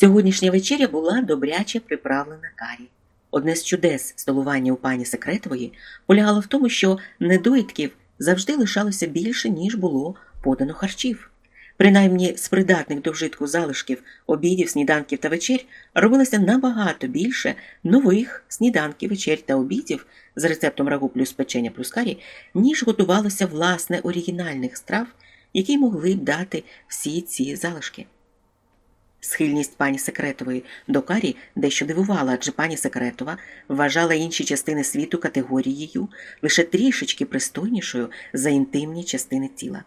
Сьогоднішня вечеря була добряче приправлена карі. Одне з чудес столування у пані Секретової полягало в тому, що недоїдків завжди лишалося більше, ніж було подано харчів. Принаймні з придатних до вжитку залишків, обідів, сніданків та вечер робилося набагато більше нових сніданків, вечер та обідів з рецептом рагу плюс печення плюс карі, ніж готувалося власне оригінальних страв, які могли б дати всі ці залишки. Схильність пані Секретової до карі дещо дивувала, адже пані Секретова вважала інші частини світу категорією лише трішечки пристойнішою за інтимні частини тіла.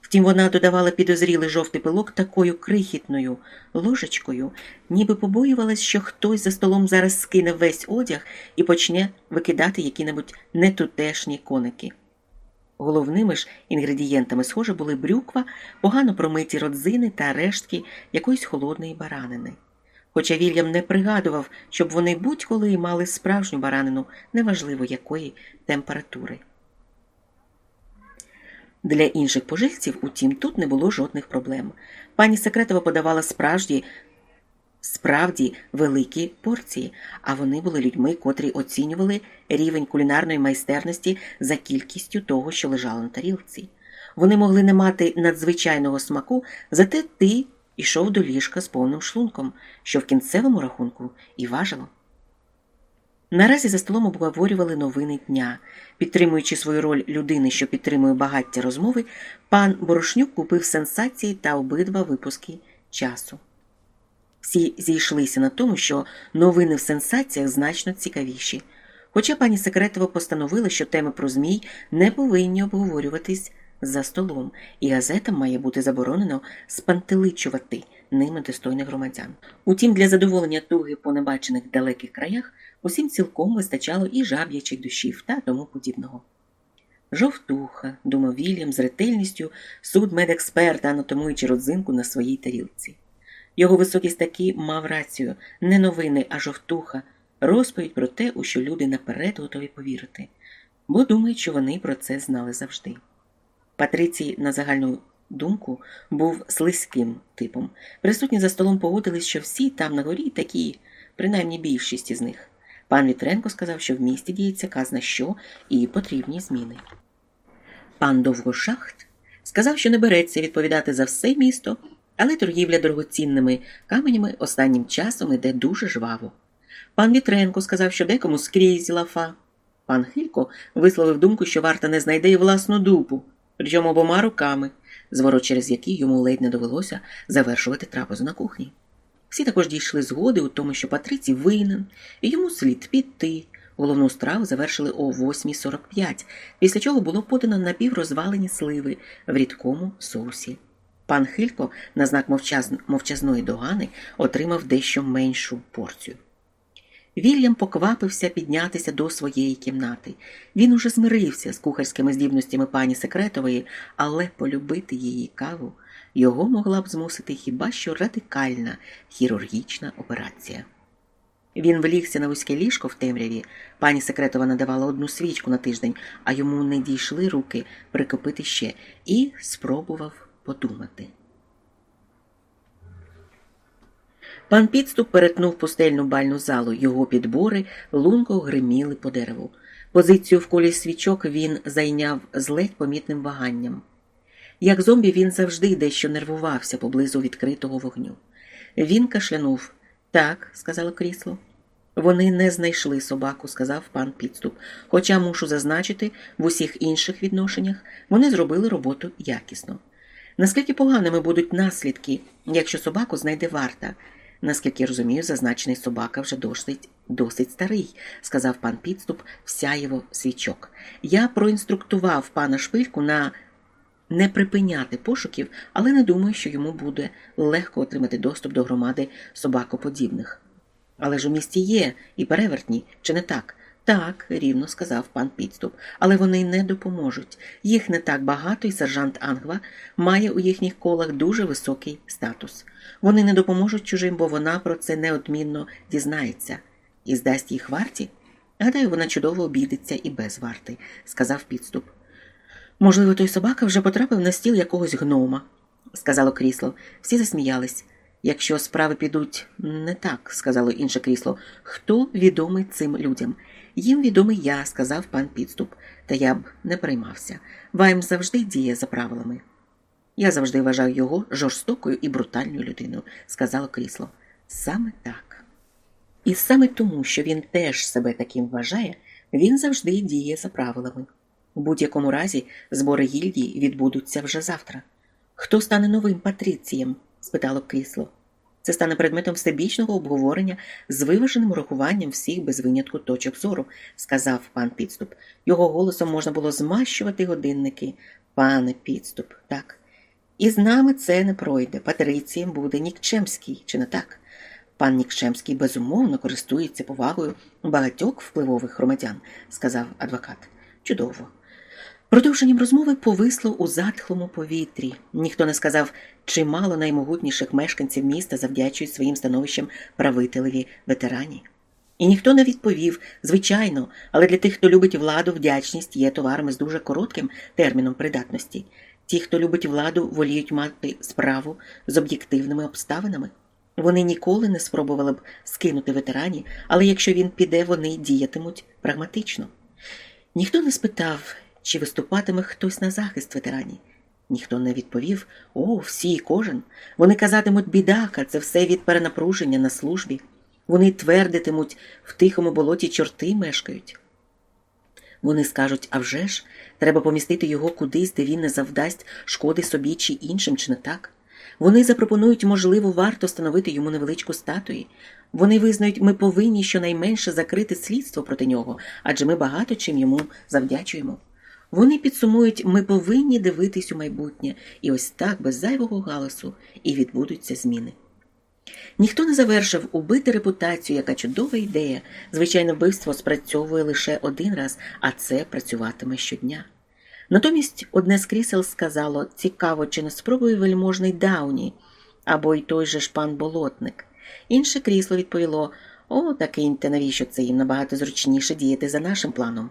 Втім, вона додавала підозрілий жовтий пилок такою крихітною ложечкою, ніби побоювалась, що хтось за столом зараз скине весь одяг і почне викидати які-небудь нетутешні коники. Головними ж інгредієнтами, схоже, були брюква, погано промиті родзини та рештки якоїсь холодної баранини. Хоча Вільям не пригадував, щоб вони будь-коли мали справжню баранину, неважливо якої температури. Для інших пожильців, утім, тут не було жодних проблем. Пані Секретова подавала справді справді великі порції, а вони були людьми, котрі оцінювали рівень кулінарної майстерності за кількістю того, що лежало на тарілці. Вони могли не мати надзвичайного смаку, зате ти йшов до ліжка з повним шлунком, що в кінцевому рахунку і важило. Наразі за столом обговорювали новини дня. Підтримуючи свою роль людини, що підтримує багаття розмови, пан Борошнюк купив сенсації та обидва випуски часу. Всі зійшлися на тому, що новини в сенсаціях значно цікавіші. Хоча пані Секретова постановила, що теми про Змій не повинні обговорюватись за столом, і газетам має бути заборонено спантеличувати ними достойних громадян. Утім, для задоволення туги по небачених далеких краях усім цілком вистачало і жаб'ячих душів та тому подібного. Жовтуха, думав Вільям з ретельністю судмедексперта, анатомуючи родзинку на своїй тарілці. Його високість таки мав рацію не новини, а жовтуха, розповідь про те, у що люди наперед готові повірити, бо думають, що вони про це знали завжди. Патрицій, на загальну думку, був слизьким типом. Присутні за столом погодились, що всі там на горі такі, принаймні більшість із них. Пан Вітренко сказав, що в місті діється казна що і потрібні зміни. Пан Довгошахт сказав, що не береться відповідати за все місто, але торгівля дорогоцінними каменями останнім часом іде дуже жваво. Пан Вітренко сказав, що декому скрізь лафа. Пан Хилько висловив думку, що варта не знайде й власну дупу, причому обома руками, зворот через які йому ледь не довелося завершувати трапезу на кухні. Всі також дійшли згоди у тому, що Патрицій винен, і йому слід піти. Головну страву завершили о 8.45, після чого було подано напіврозвалені сливи в рідкому соусі. Пан Хилько на знак мовчаз... мовчазної догани отримав дещо меншу порцію. Вільям поквапився піднятися до своєї кімнати. Він уже змирився з кухарськими здібностями пані Секретової, але полюбити її каву його могла б змусити хіба що радикальна хірургічна операція. Він влігся на вузьке ліжко в темряві. Пані Секретова надавала одну свічку на тиждень, а йому не дійшли руки прикопити ще, і спробував подумати. Пан підступ перетнув пустельну бальну залу, його підбори лунко гриміли по дереву. Позицію в колі свічок він зайняв з ледь помітним ваганням. Як зомбі він завжди дещо нервувався поблизу відкритого вогню. Він кашлянув. Так, сказало крісло. Вони не знайшли собаку, сказав пан підступ. Хоча мушу зазначити, в усіх інших відношеннях вони зробили роботу якісно. Наскільки поганими будуть наслідки, якщо собаку знайде варта? Наскільки розумію, зазначений собака вже досить досить старий, сказав пан підступ всяєво свічок. Я проінструктував пана шпильку на не припиняти пошуків, але не думаю, що йому буде легко отримати доступ до громади собакоподібних. Але ж у місті є і перевертні, чи не так? Так, рівно сказав пан підступ, але вони не допоможуть. Їх не так багато, і сержант Ангва має у їхніх колах дуже високий статус. Вони не допоможуть чужим, бо вона про це неодмінно дізнається і здасть їх варті. Гадаю, вона чудово обійдеться і без варти, сказав підступ. Можливо, той собака вже потрапив на стіл якогось гнома, сказало крісло. Всі засміялись. якщо справи підуть не так, сказало інше крісло. Хто відомий цим людям? Їм відомий я, сказав пан підступ, та я б не приймався. Вайм завжди діє за правилами. Я завжди вважав його жорстокою і брутальною людиною, сказало крісло. Саме так. І саме тому, що він теж себе таким вважає, він завжди діє за правилами. У будь-якому разі збори гільдії відбудуться вже завтра. Хто стане новим патріцієм? спитало крісло. Це стане предметом всебічного обговорення з виваженим урахуванням всіх без винятку точок зору, сказав пан підступ. Його голосом можна було змащувати годинники. Пане підступ, так. І з нами це не пройде. Патрицієм буде Нікчемський, чи не так? Пан Нікчемський безумовно користується повагою багатьох впливових громадян, сказав адвокат. Чудово. Продовженням розмови повисло у затхлому повітрі. Ніхто не сказав, чимало наймогутніших мешканців міста завдячують своїм становищем правителеві ветерані. І ніхто не відповів, звичайно, але для тих, хто любить владу, вдячність є товарами з дуже коротким терміном придатності. Ті, хто любить владу, воліють мати справу з об'єктивними обставинами. Вони ніколи не спробували б скинути ветерані, але якщо він піде, вони діятимуть прагматично. Ніхто не спитав, чи виступатиме хтось на захист ветеранів. Ніхто не відповів о, всі і кожен. Вони казатимуть бідака, це все від перенапруження на службі. Вони твердитимуть в тихому болоті чорти мешкають. Вони скажуть а вже ж, треба помістити його кудись, де він не завдасть шкоди собі чи іншим, чи не так. Вони запропонують, можливо, варто встановити йому невеличку статуї. Вони визнають, ми повинні щонайменше закрити слідство проти нього, адже ми багато чим йому завдячуємо. Вони підсумують, ми повинні дивитись у майбутнє, і ось так, без зайвого галасу, і відбудуться зміни. Ніхто не завершив убити репутацію, яка чудова ідея. Звичайно, вбивство спрацьовує лише один раз, а це працюватиме щодня. Натомість одне з крісел сказало цікаво, чи не спробує вельможний Дауні або й той же ж пан болотник. Інше крісло відповіло О, такиньте, навіщо це їм набагато зручніше діяти за нашим планом.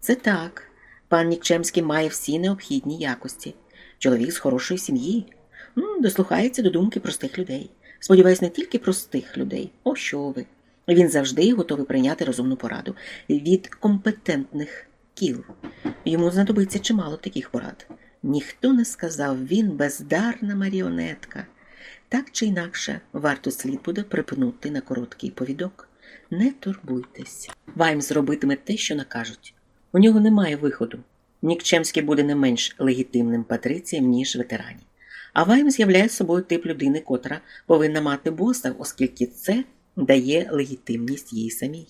Це так. Пан Нікчемський має всі необхідні якості. Чоловік з хорошої сім'ї. Дослухається до думки простих людей. Сподіваюсь, не тільки простих людей. О, що ви. Він завжди готовий прийняти розумну пораду від компетентних кіл. Йому знадобиться чимало таких порад. Ніхто не сказав, він бездарна маріонетка. Так чи інакше, варто слід буде припнути на короткий повідок. Не турбуйтесь. Вайм зробитиме те, що накажуть. У нього немає виходу. Нікчемський буде не менш легітимним патрицієм, ніж ветерані. А Вайм з'являє собою тип людини, котра повинна мати боса, оскільки це дає легітимність їй самій.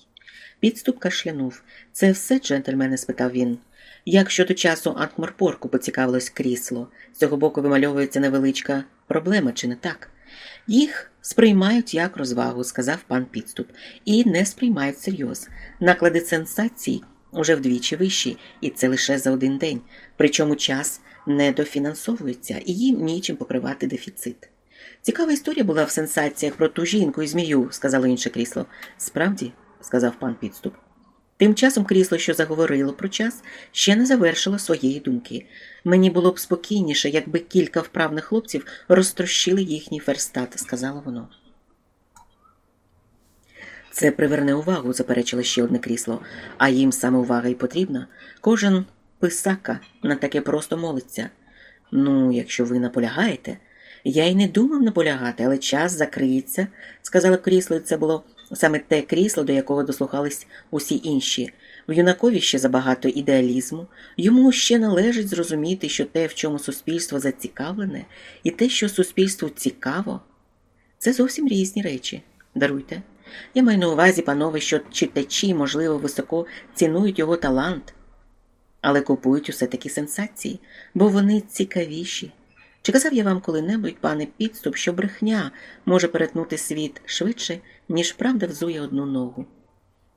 Підступ кашлянув. Це все, джентльмене? спитав він. Як щодо часу Анкморпорку поцікавилось крісло, з цього боку вимальовується невеличка проблема, чи не так? Їх сприймають як розвагу, сказав пан підступ, і не сприймають серйоз. Наклади сенсацій уже вдвічі вищі, і це лише за один день. Причому час не дофінансовується і їм нічим покривати дефіцит. Цікава історія була в сенсаціях про ту жінку і змію, сказало інше крісло. Справді, сказав пан підступ. Тим часом крісло, що заговорило про час, ще не завершило своєї думки. Мені було б спокійніше, якби кілька вправних хлопців розтрощили їхній ферстат, сказало воно. Це приверне увагу, заперечило ще одне крісло, а їм саме увага й потрібна. Кожен писака на таке просто молиться. Ну, якщо ви наполягаєте. Я й не думав наполягати, але час закриється, сказала крісло, і це було саме те крісло, до якого дослухались усі інші. В юнакові ще забагато ідеалізму, йому ще належить зрозуміти, що те, в чому суспільство зацікавлене, і те, що суспільству цікаво, це зовсім різні речі. Даруйте. Я маю на увазі, панове, що читачі, можливо, високо цінують його талант, але купують усе такі сенсації, бо вони цікавіші. Чи казав я вам коли-небудь, пане підступ, що брехня може перетнути світ швидше, ніж правда взує одну ногу?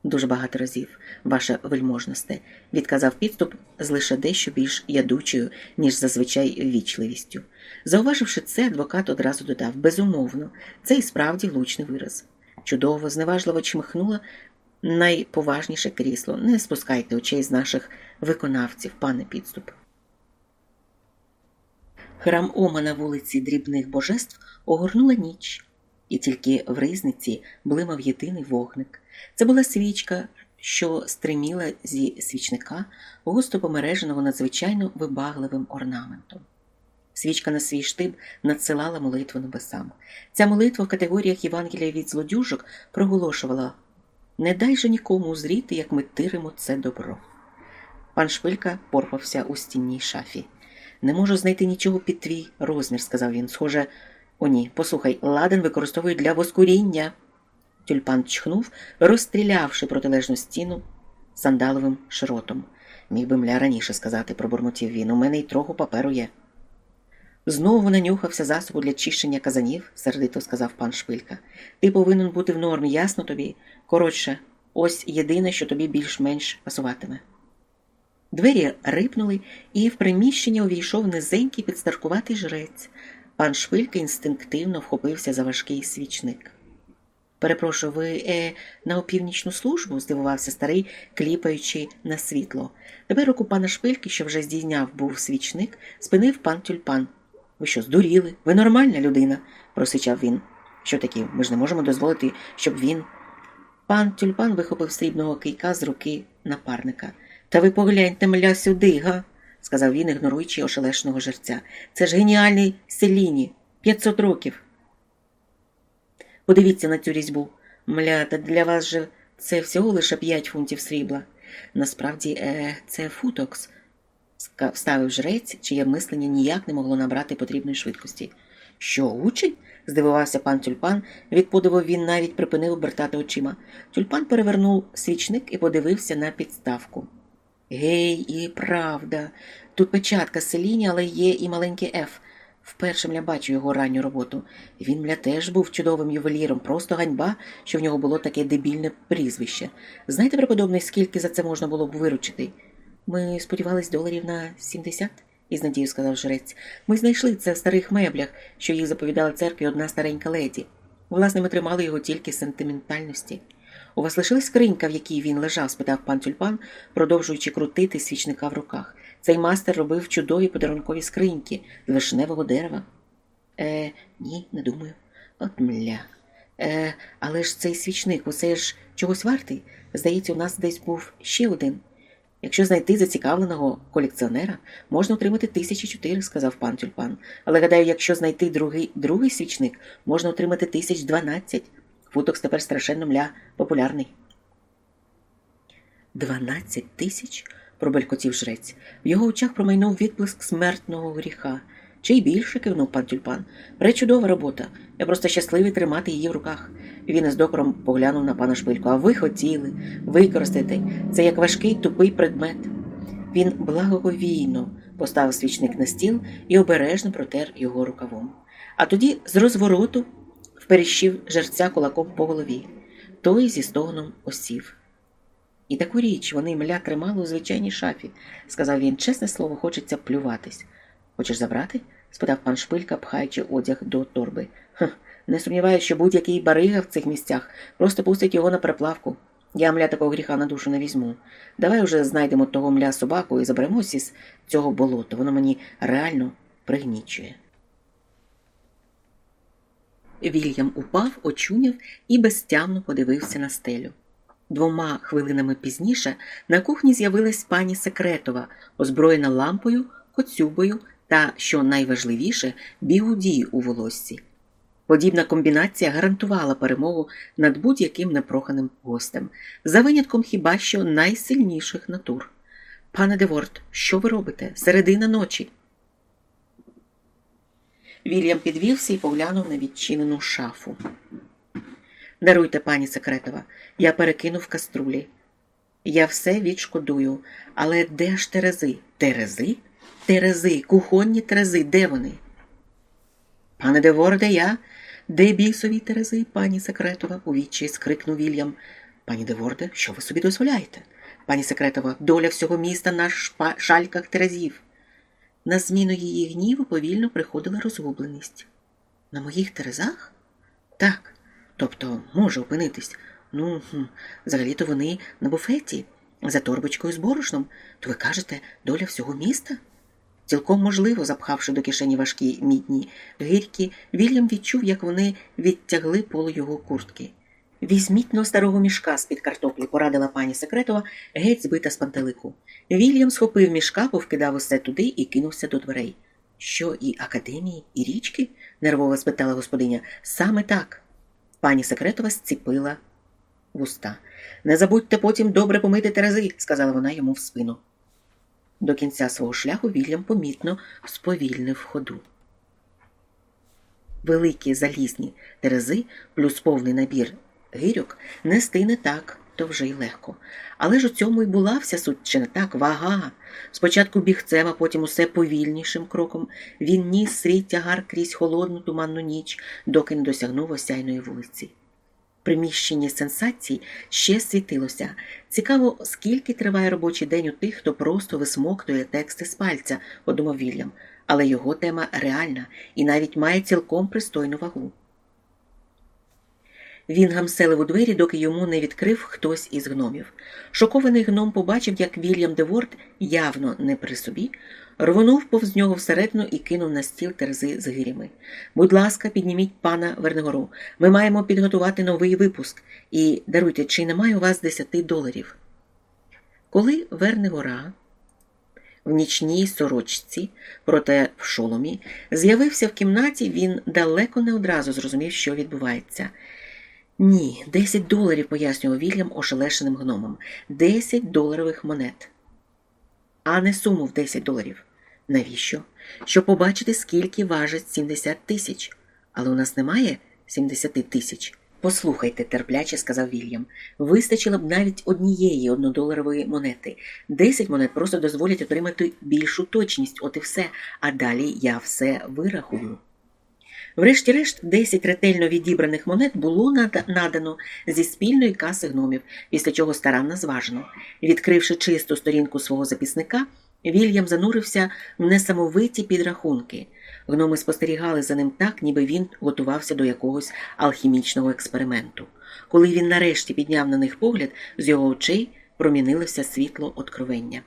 Дуже багато разів, ваша вельможносте, відказав підступ з лише дещо більш ядучою, ніж зазвичай вічливістю. Зауваживши це, адвокат одразу додав безумовно, це і справді влучний вираз. Чудово, зневажливо чмихнула найповажніше крісло. Не спускайте очей з наших виконавців, пане підступ. Храм Ома на вулиці дрібних божеств огорнула ніч, і тільки в ризниці блимав єдиний вогник. Це була свічка, що стриміла зі свічника, густо помереженого надзвичайно вибагливим орнаментом. Свічка на свій штиб надсилала молитву небесам. Ця молитва в категоріях Євангелія від злодюжок проголошувала Не дай же нікому узріти, як ми тиримо це добро. Пан Шпилька порпався у стінній шафі. Не можу знайти нічого під твій розмір, сказав він. Схоже, о ні, послухай, ладен використовують для воскуріння. Тюльпан чхнув, розстрілявши протилежну стіну сандаловим шротом. Міг би мля раніше сказати, пробурмотів він. У мене й трохи паперу є. Знову нанюхався засобу для чищення казанів, сердито сказав пан Шпилька. Ти повинен бути в нормі, ясно тобі? Коротше, ось єдине, що тобі більш-менш пасуватиме. Двері рипнули, і в приміщення увійшов низенький підстаркуватий жрець. Пан Шпилька інстинктивно вхопився за важкий свічник. Перепрошую, ви е, на опівнічну службу? здивувався старий, кліпаючи на світло. Тепер руку пана Шпильки, що вже здійняв був свічник, спинив пан тюльпан. Ви що, здуріли? Ви нормальна людина, просичав він. Що такі? Ми ж не можемо дозволити, щоб він. Пан тюльпан вихопив срібного кийка з руки напарника. Та ви погляньте мля сюди, га? сказав він, ігноруючи ошелешного жерця. Це ж геніальний селіні. П'ятсот років. Подивіться на цю різьбу. Мля, та для вас же це всього лише п'ять фунтів срібла. Насправді, е, це футокс, вставив жрець, чиє мислення ніяк не могло набрати потрібної швидкості. Що, учень? здивувався пан тюльпан. Від подиву він навіть припинив обертати очима. Тюльпан перевернув свічник і подивився на підставку. Гей, і правда. Тут печатка селіні, але є і маленький Ф. Вперше мля бачу його ранню роботу. Він мля теж був чудовим ювеліром, просто ганьба, що в нього було таке дебільне прізвище. Знаєте, преподобний, скільки за це можна було б виручити? Ми сподівались доларів на 70, із надією сказав жрець. Ми знайшли це в старих меблях, що їх заповідала церкві одна старенька леді. Власне, ми тримали його тільки сентиментальності. У вас лишилась скринька, в якій він лежав? спитав пан тюльпан, продовжуючи крутити свічника в руках. Цей мастер робив чудові подарункові скриньки з вишневого дерева. Е, ні, не думаю. От мля. Е, але ж цей свічник, усе ж чогось вартий. Здається, у нас десь був ще один. Якщо знайти зацікавленого колекціонера, можна отримати тисячі чотири, сказав пан тюльпан. Але гадаю, якщо знайти другий другий свічник, можна отримати тисяч дванадцять. Футокс тепер страшенно мля популярний. Дванадцять тисяч? пробелькотів жрець. В його очах промайнув відблиск смертного гріха. Чи й більше кивнув пан тюльпан. Пречудова робота. Я просто щасливий тримати її в руках. Він із докором поглянув на пана шпильку. А ви хотіли використати це як важкий тупий предмет. Він благоговійно поставив свічник на стіл і обережно протер його рукавом. А тоді з розвороту вперіщив жерця кулаком по голові. Той зі стогоном осів. І таку річ вони мля тримали у звичайній шафі, сказав він, чесне слово, хочеться плюватись. Хочеш забрати? спитав пан Шпилька, пхаючи одяг до торби. «Хм, Не сумніваюся, що будь-який барига в цих місцях просто пустить його на переплавку. Я мля такого гріха на душу не візьму. Давай уже знайдемо того мля собаку і заберемось із цього болота. Воно мені реально пригнічує. Вільям упав, очуняв і безтямно подивився на стелю. Двома хвилинами пізніше на кухні з'явилась пані Секретова, озброєна лампою, коцюбою та, що найважливіше, бігудії у волоссі. Подібна комбінація гарантувала перемогу над будь-яким непроханим гостем, за винятком хіба що найсильніших натур. Пане Деворт, що ви робите? Середина ночі. Вільям підвівся і поглянув на відчинену шафу. Даруйте, пані Секретова, я перекинув каструлі. Я все відшкодую, але де ж терези? Терези? Терези, кухонні терези, де вони? Пане Деворде, я. Де бісові терези, пані Секретова? у відчі скрикнув Вільям. Пані Деворде, що ви собі дозволяєте? Пані Секретова, доля всього міста на шальках терезів. На зміну її гніву повільно приходила розгубленість. На моїх терезах? Так. Тобто може опинитись. Ну, взагалі-то вони на буфеті, за торбочкою з борошном. То ви кажете, доля всього міста? Цілком можливо, запхавши до кишені важкі мідні гирьки, Вільям відчув, як вони відтягли полу його куртки. Візьміть но старого мішка з-під картоплі, порадила пані секретова, геть збита з пантелику. Вільям схопив мішка, повкидав усе туди і кинувся до дверей. Що, і академії, і річки? нервово спитала господиня. Саме так. Пані секретова зціпила вуста. Не забудьте потім добре помити терези, сказала вона йому в спину. До кінця свого шляху Вільям помітно сповільнив ходу. Великі залізні терези плюс повний набір гирьок нести не так, то вже й легко. Але ж у цьому й була вся суть, чи не так, вага. Спочатку бігцем, а потім усе повільнішим кроком він ніс свій тягар крізь холодну туманну ніч, доки не досягнув осяйної вулиці. Приміщення сенсацій ще світилося. Цікаво, скільки триває робочий день у тих, хто просто висмоктує тексти з пальця, подумав Вільям, але його тема реальна і навіть має цілком пристойну вагу. Він гамселив у двері, доки йому не відкрив хтось із гномів. Шокований гном побачив, як Вільям Деворд, явно не при собі, рвонув повз нього всередину і кинув на стіл терзи з гирями. Будь ласка, підніміть пана Вернигору. Ми маємо підготувати новий випуск. І даруйте, чи немає у вас десяти доларів. Коли Вернигора в нічній сорочці, проте в шоломі, з'явився в кімнаті, він далеко не одразу зрозумів, що відбувається. Ні, десять доларів, пояснював Вільям ошелешеним гномом. Десять доларових монет. А не суму в десять доларів. Навіщо? Щоб побачити, скільки важить 70 тисяч. Але у нас немає 70 тисяч. Послухайте, терпляче сказав Вільям. Вистачило б навіть однієї однодоларової монети. Десять монет просто дозволять отримати більшу точність, от і все, а далі я все вирахую. Врешті-решт, 10 ретельно відібраних монет було надано зі спільної каси гномів, після чого старанно зважено. Відкривши чисту сторінку свого записника, Вільям занурився в несамовиті підрахунки. Гноми спостерігали за ним так, ніби він готувався до якогось алхімічного експерименту. Коли він нарешті підняв на них погляд, з його очей промінилося світло откровення.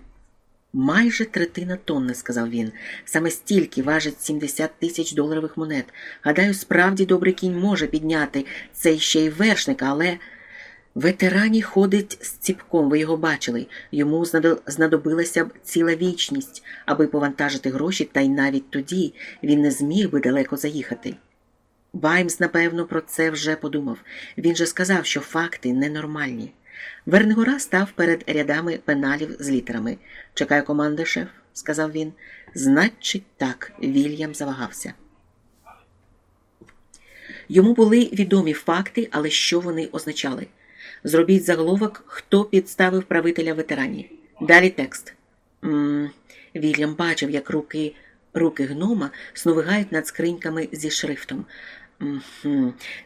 Майже третина тонни, сказав він. Саме стільки важить 70 тисяч доларових монет. Гадаю, справді добрий кінь може підняти цей ще й вершник, але ветерані ходить з ціпком, ви його бачили. Йому знадобилася б ціла вічність, аби повантажити гроші, та й навіть тоді він не зміг би далеко заїхати. Ваймс, напевно, про це вже подумав. Він же сказав, що факти ненормальні. Вернгора став перед рядами пеналів з літерами. Чекаю команди, шеф, сказав він. Значить, так, Вільям завагався. Йому були відомі факти, але що вони означали? Зробіть заголовок, хто підставив правителя ветерані. Далі текст. М -м, Вільям бачив, як руки руки гнома сновигають над скриньками зі шрифтом.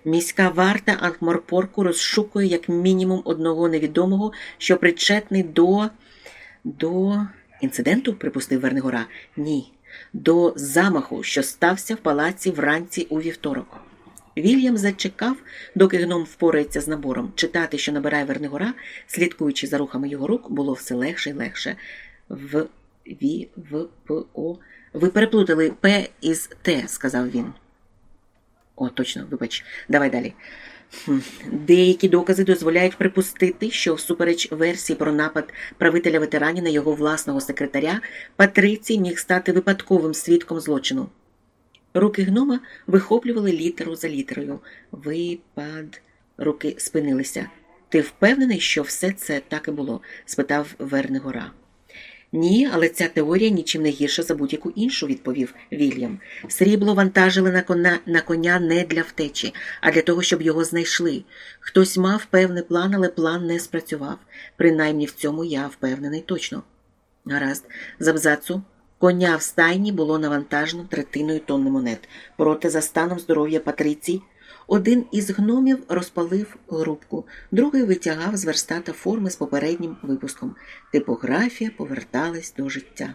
Міська варта Анкморпорку розшукує як мінімум одного невідомого, що причетний до. до інциденту, припустив Вернигора. Ні, до замаху, що стався в палаці вранці у вівторок. Вільям зачекав, доки гном впорається з набором. Читати, що набирає Вернигора, слідкуючи за рухами його рук, було все легше і легше. В, Ві, В, П, О. Ви переплутали П із Т, сказав він. О, точно, вибач, давай далі. Деякі докази дозволяють припустити, що, всупереч версії про напад правителя ветеранів на його власного секретаря, Патрицій міг стати випадковим свідком злочину. Руки гнома вихоплювали літеру за літерою. Випад. Руки спинилися. Ти впевнений, що все це так і було? спитав Вернигора. Ні, але ця теорія нічим не гірша за будь-яку іншу, відповів Вільям. Срібло вантажили на коня, на коня не для втечі, а для того, щоб його знайшли. Хтось мав певний план, але план не спрацював. Принаймні в цьому я впевнений точно. Гаразд, з абзацу. Коня в стайні було навантажено третиною тонни монет. Проте, за станом здоров'я Патрицій, один із гномів розпалив грубку, другий витягав з верстата форми з попереднім випуском. Типографія поверталась до життя.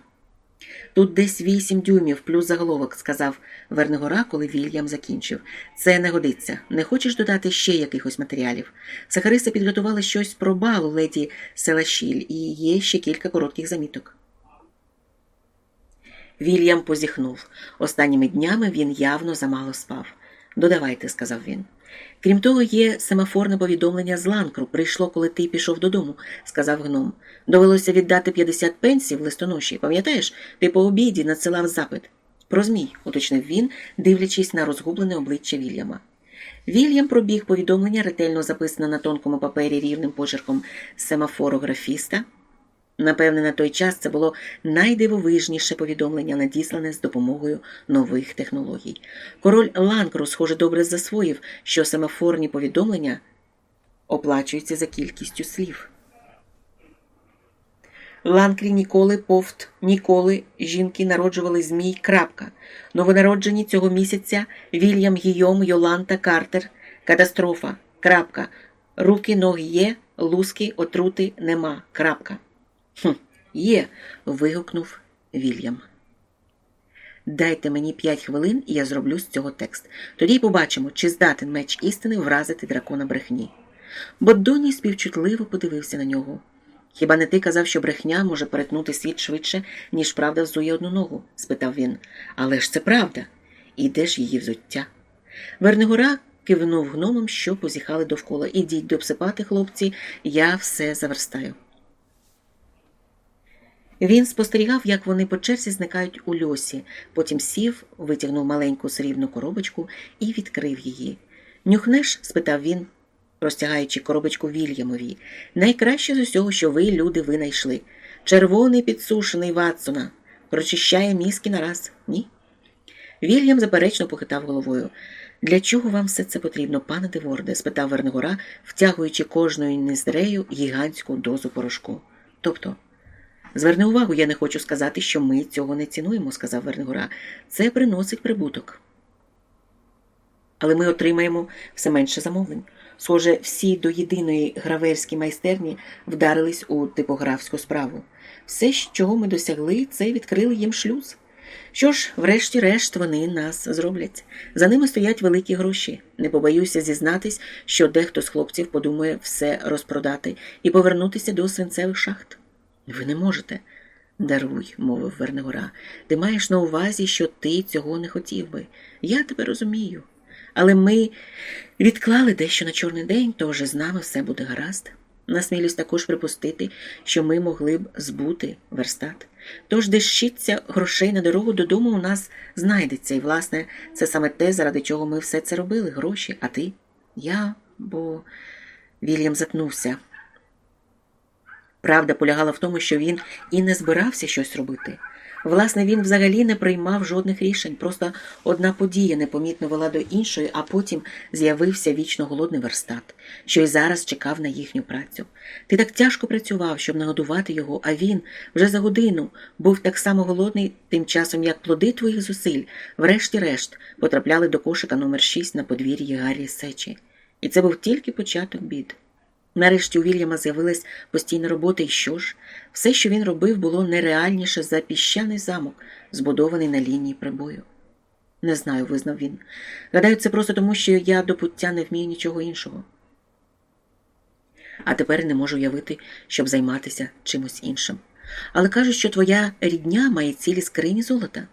Тут десь вісім дюймів плюс заголовок, сказав Вернигора, коли Вільям закінчив. Це не годиться. Не хочеш додати ще якихось матеріалів. Сахариса підготувала щось про балу леді Селашіль, і є ще кілька коротких заміток. Вільям позіхнув. Останніми днями він явно замало спав. Додавайте, сказав він. Крім того, є семафорне повідомлення з ланкру. Прийшло, коли ти пішов додому, сказав гном. Довелося віддати 50 пенсів листоноші. Пам'ятаєш, ти по обіді надсилав запит. Про змій, уточнив він, дивлячись на розгублене обличчя Вільяма. Вільям пробіг повідомлення, ретельно записане на тонкому папері рівним почерком семафорографіста. Напевне, на той час це було найдивовижніше повідомлення, надіслане з допомогою нових технологій. Король Ланкру, схоже, добре засвоїв, що семафорні повідомлення оплачуються за кількістю слів. Ланкрі ніколи повт, ніколи жінки народжували змій. крапка. Новонароджені цього місяця Вільям Гійом, Йоланта Картер, катастрофа. крапка. Руки ноги є, луски, отрути нема. крапка. «Хм, Є. вигукнув Вільям. Дайте мені п'ять хвилин, і я зроблю з цього текст. Тоді й побачимо, чи здатен меч істини вразити дракона брехні. Бодоні співчутливо подивився на нього. Хіба не ти казав, що брехня може перетнути світ швидше, ніж правда взує одну ногу? спитав він. Але ж це правда. І де ж її взуття? Вернигора кивнув гномом, що позіхали довкола. Ідіть допсипати, хлопці, я все заверстаю. Він спостерігав, як вони по черзі зникають у льосі, потім сів, витягнув маленьку срібну коробочку і відкрив її. Нюхнеш? спитав він, розтягаючи коробочку Вільямові. Найкраще з усього, що ви, люди, винайшли. Червоний підсушений Ватсона. Прочищає мізки нараз, ні? Вільям заперечно похитав головою. Для чого вам все це потрібно, пане Деворде? спитав Вернигора, втягуючи кожною ніздрею гігантську дозу порошку. Тобто. Зверни увагу, я не хочу сказати, що ми цього не цінуємо, сказав Вернигора. Це приносить прибуток. Але ми отримаємо все менше замовлень. Схоже, всі до єдиної граверські майстерні вдарились у типографську справу. Все, чого ми досягли, це відкрили їм шлюз. Що ж, врешті-решт, вони нас зроблять. За ними стоять великі гроші. Не побоюся зізнатись, що дехто з хлопців подумає все розпродати і повернутися до свинцевих шахт. Ви не можете. Даруй, мовив Вернигора. Ти маєш на увазі, що ти цього не хотів би. Я тебе розумію. Але ми відклали дещо на чорний день, тож з нами все буде гаразд. Насмілюсь також припустити, що ми могли б збути верстат. Тож дещиться грошей на дорогу додому у нас знайдеться, і, власне, це саме те, заради чого ми все це робили, гроші, а ти? Я, бо Вільям затнувся. Правда полягала в тому, що він і не збирався щось робити. Власне, він взагалі не приймав жодних рішень, просто одна подія непомітно вела до іншої, а потім з'явився вічно голодний верстат, що й зараз чекав на їхню працю. Ти так тяжко працював, щоб нагодувати його, а він вже за годину був так само голодний, тим часом, як плоди твоїх зусиль, врешті-решт, потрапляли до кошика номер 6 на подвір'ї Гаррі Сечі. І це був тільки початок бід. Нарешті у Вільяма з'явилась постійна робота, і що ж? Все, що він робив, було нереальніше за піщаний замок, збудований на лінії прибою. Не знаю, визнав він. Гадаю, це просто тому, що я до пуття не вмію нічого іншого. А тепер не можу уявити, щоб займатися чимось іншим. Але кажуть, що твоя рідня має цілі скрині золота.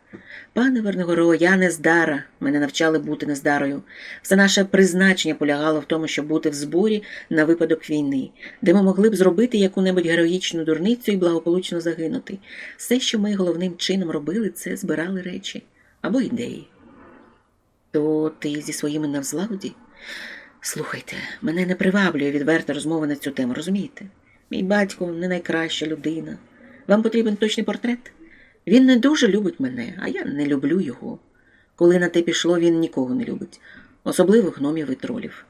Пане Вернигоро, я не здара, мене навчали бути нездарою. Все наше призначення полягало в тому, щоб бути в зборі на випадок війни, де ми могли б зробити яку-небудь героїчну дурницю і благополучно загинути. Все, що ми головним чином робили, це збирали речі або ідеї. То ти зі своїми навзлагоді? Слухайте, мене не приваблює відверта розмова на цю тему, розумієте? Мій батько не найкраща людина. Вам потрібен точний портрет? Він не дуже любить мене, а я не люблю його. Коли на те пішло, він нікого не любить, особливо гномів і тролів.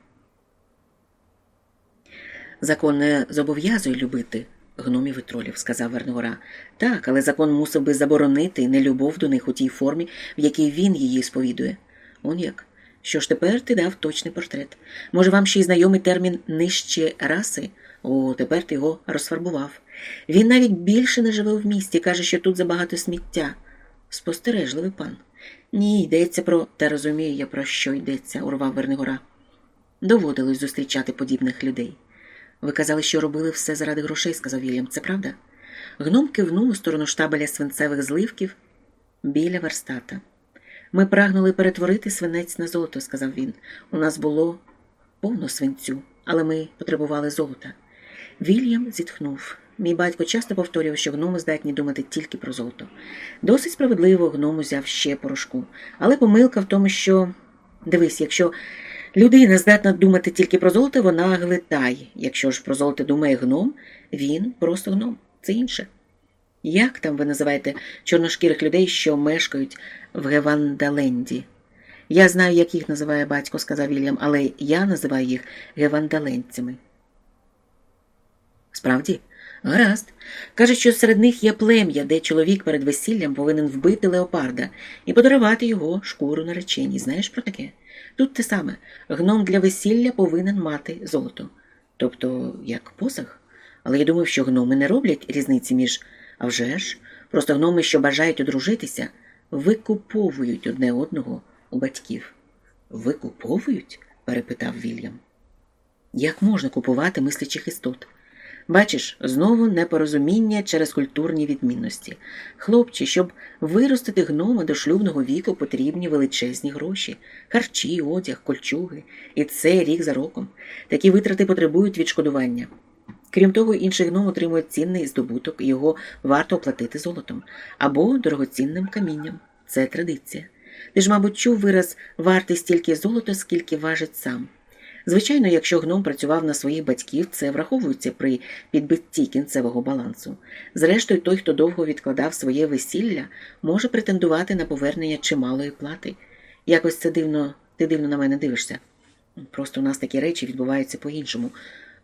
Закон не зобов'язує любити гномів і тролів, сказав Вернигора. Так, але закон мусив би заборонити нелюбов до них у тій формі, в якій він її сповідує. Он як? Що ж тепер ти дав точний портрет? Може, вам ще й знайомий термін нижче раси? О, тепер ти його розфарбував. Він навіть більше не живе в місті, каже, що тут забагато сміття. Спостережливий пан. Ні, йдеться про та розумію я, про що йдеться, урвав Вернигора. Доводилось зустрічати подібних людей. Ви казали, що робили все заради грошей, сказав Вільям. Це правда? Гном кивнув у сторону штабеля свинцевих зливків. біля верстата. Ми прагнули перетворити свинець на золото, сказав він. У нас було повно свинцю, але ми потребували золота. Вільям зітхнув. Мій батько часто повторював, що гноми здатні думати тільки про золото. Досить справедливо гном узяв ще порошку. Але помилка в тому, що дивись, якщо людина здатна думати тільки про золото, вона глитає. Якщо ж про золото думає гном, він просто гном. Це інше. Як там ви називаєте чорношкірих людей, що мешкають в Гевандаленді? Я знаю, як їх називає батько, сказав Вільям, але я називаю їх гевандаленцями. Справді, гаразд. Каже, що серед них є плем'я, де чоловік перед весіллям повинен вбити леопарда і подарувати його шкуру нареченій. Знаєш про таке? Тут те саме гном для весілля повинен мати золото. Тобто, як посаг. Але я думав, що гноми не роблять різниці між а вже ж, просто гноми, що бажають одружитися, викуповують одне одного у батьків. Викуповують? перепитав Вільям. Як можна купувати мислячих істот? Бачиш, знову непорозуміння через культурні відмінності. Хлопці, щоб виростити гнома до шлюбного віку, потрібні величезні гроші, харчі, одяг, кольчуги. І це рік за роком. Такі витрати потребують відшкодування. Крім того, інший гном отримує цінний здобуток, його варто оплатити золотом або дорогоцінним камінням. Це традиція. Ти ж, мабуть, чув вираз вартий стільки золота, скільки важить сам. Звичайно, якщо гном працював на своїх батьків, це враховується при підбитті кінцевого балансу. Зрештою, той, хто довго відкладав своє весілля, може претендувати на повернення чималої плати. Якось це дивно, ти дивно на мене дивишся. Просто у нас такі речі відбуваються по-іншому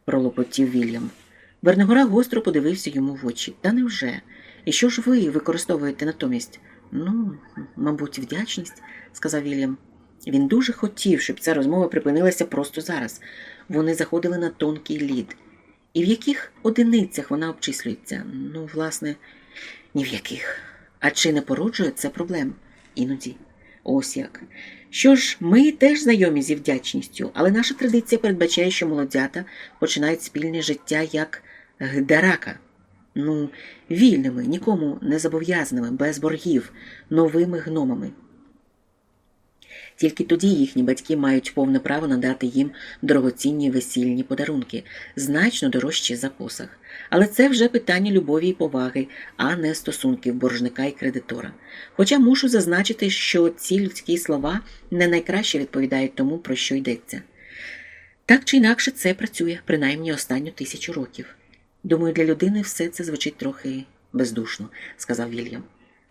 пролопотів Вільям. Вернигора гостро подивився йому в очі. Та невже? І що ж ви використовуєте натомість? Ну, мабуть, вдячність, сказав Вільям. Він дуже хотів, щоб ця розмова припинилася просто зараз. Вони заходили на тонкий лід. І в яких одиницях вона обчислюється? Ну, власне, ні в яких. А чи не породжує це проблем? Іноді. Ось як. Що ж, ми теж знайомі зі вдячністю, але наша традиція передбачає, що молодята починають спільне життя як гдарака. Ну, вільними, нікому не зобов'язаними, без боргів, новими гномами. Тільки тоді їхні батьки мають повне право надати їм дорогоцінні весільні подарунки, значно дорожчі за посаг. Але це вже питання любові і поваги, а не стосунків боржника і кредитора. Хоча мушу зазначити, що ці людські слова не найкраще відповідають тому, про що йдеться. Так чи інакше це працює, принаймні останню тисячу років. Думаю, для людини все це звучить трохи бездушно, сказав Вільям.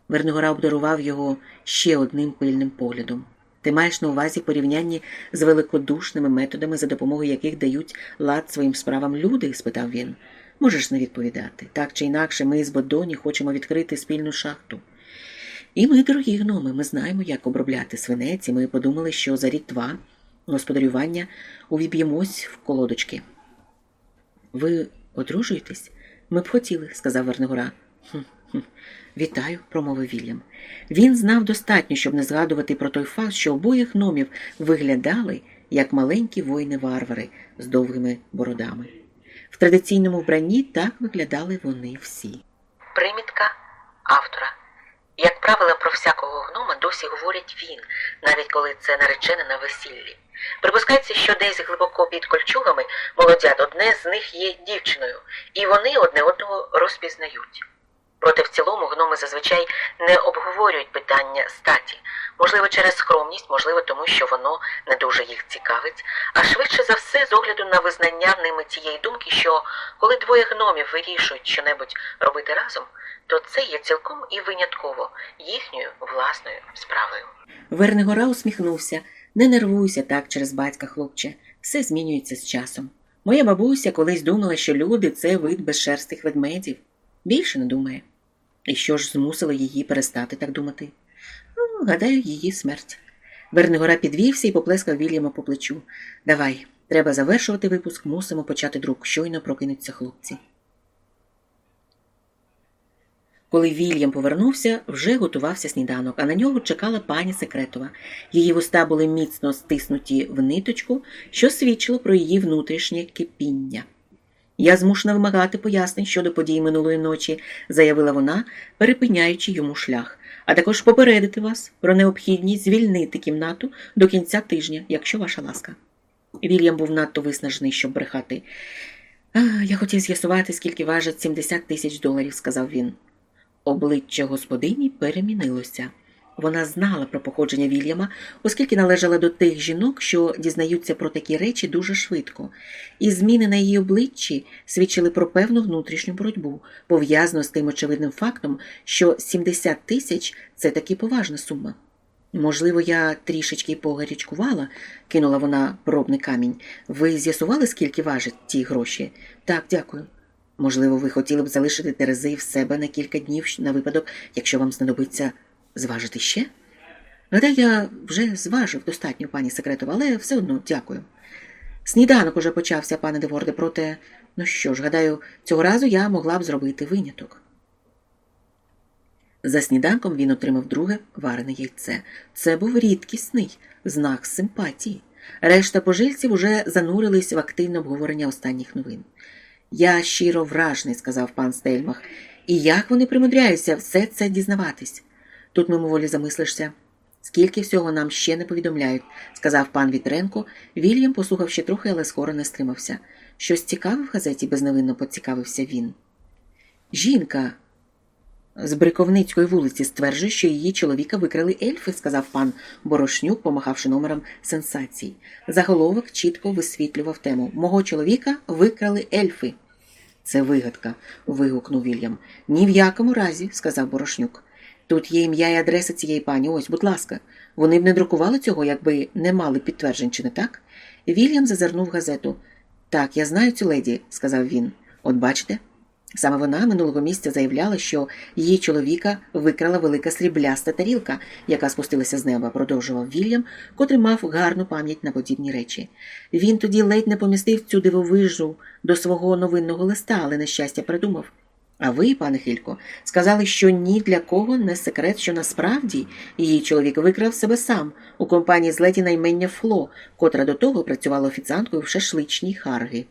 Вернигора обдарував його ще одним пильним поглядом. Ти маєш на увазі порівнянні з великодушними методами, за допомогою яких дають лад своїм справам люди? спитав він. Можеш не відповідати. Так чи інакше, ми з Бодоні хочемо відкрити спільну шахту. І ми, дорогі гноми, ми знаємо, як обробляти свинець, і ми подумали, що за рік-два господарювання увіб'ємось в колодочки. Ви одружуєтесь? Ми б хотіли, сказав Вернигора. «Хм, хм, Вітаю, промовив Вільям. Він знав достатньо, щоб не згадувати про той факт, що обоє гномів виглядали як маленькі воїни-варвари з довгими бородами. В традиційному вбранні так виглядали вони всі. Примітка автора. Як правило, про всякого гнома досі говорять він, навіть коли це наречене на весіллі. Припускається, що десь глибоко під кольчугами молодят одне з них є дівчиною, і вони одне одного розпізнають. Проте в цілому гноми зазвичай не обговорюють питання статі, можливо, через скромність, можливо, тому що воно не дуже їх цікавить, а швидше за все з огляду на визнання ними тієї думки, що коли двоє гномів вирішують щонебудь робити разом, то це є цілком і винятково їхньою власною справою. Вернигора усміхнувся. Не нервуйся так через батька, хлопче, все змінюється з часом. Моя бабуся колись думала, що люди це вид безшерстих ведмедів. Більше не думає. І що ж змусило її перестати так думати? Ну, гадаю, її смерть. Вернигора підвівся і поплескав Вільяма по плечу. Давай, треба завершувати випуск, мусимо почати друк, щойно прокинуться хлопці. Коли Вільям повернувся, вже готувався сніданок, а на нього чекала пані Секретова. Її вуста були міцно стиснуті в ниточку, що свідчило про її внутрішнє кипіння. Я змушена вимагати пояснень щодо подій минулої ночі, заявила вона, перепиняючи йому шлях. а також попередити вас про необхідність звільнити кімнату до кінця тижня, якщо ваша ласка. Вільям був надто виснажений, щоб брехати. Я хотів з'ясувати, скільки важить 70 тисяч доларів, сказав він. Обличчя господині перемінилося. Вона знала про походження Вільяма, оскільки належала до тих жінок, що дізнаються про такі речі дуже швидко, і зміни на її обличчі свідчили про певну внутрішню боротьбу, пов'язану з тим очевидним фактом, що 70 тисяч це таки поважна сума. Можливо, я трішечки погарячкувала, кинула вона пробний камінь. Ви з'ясували, скільки важать ті гроші? Так, дякую. Можливо, ви хотіли б залишити Терези в себе на кілька днів на випадок, якщо вам знадобиться зважити ще? Гадаю, я вже зважив достатньо, пані секретова, але все одно дякую. Сніданок уже почався, пане Деворде, проте, ну що ж, гадаю, цього разу я могла б зробити виняток. За сніданком він отримав друге варене яйце. Це був рідкісний знак симпатії. Решта пожильців уже занурились в активне обговорення останніх новин. Я щиро вражений, сказав пан Стельмах, і як вони примудряються все це дізнаватись. Тут мимоволі замислишся. Скільки всього нам ще не повідомляють, сказав пан Вітренко. Вільям послухав ще трохи, але скоро не стримався. Щось цікаве в газеті безневинно поцікавився він. Жінка з Бриковницької вулиці стверджує, що її чоловіка викрали ельфи, сказав пан Борошнюк, помахавши номером сенсацій. Заголовок чітко висвітлював тему. Мого чоловіка викрали ельфи. Це вигадка. вигукнув Вільям. Ні в якому разі, сказав Борошнюк. Тут є ім'я і адреса цієї пані. Ось, будь ласка. Вони б не друкували цього, якби не мали підтверджень, чи не так? Вільям зазирнув газету. Так, я знаю цю леді, сказав він. От бачите. Саме вона минулого місяця заявляла, що її чоловіка викрала велика срібляста тарілка, яка спустилася з неба, продовжував Вільям, котрий мав гарну пам'ять на подібні речі. Він тоді ледь не помістив цю дивовижу до свого новинного листа, але, на щастя, придумав. А ви, пане Хілько, сказали, що ні для кого не секрет, що насправді її чоловік викрав себе сам у компанії з леді наймення Фло, котра до того працювала офіціанткою в шашличній харги.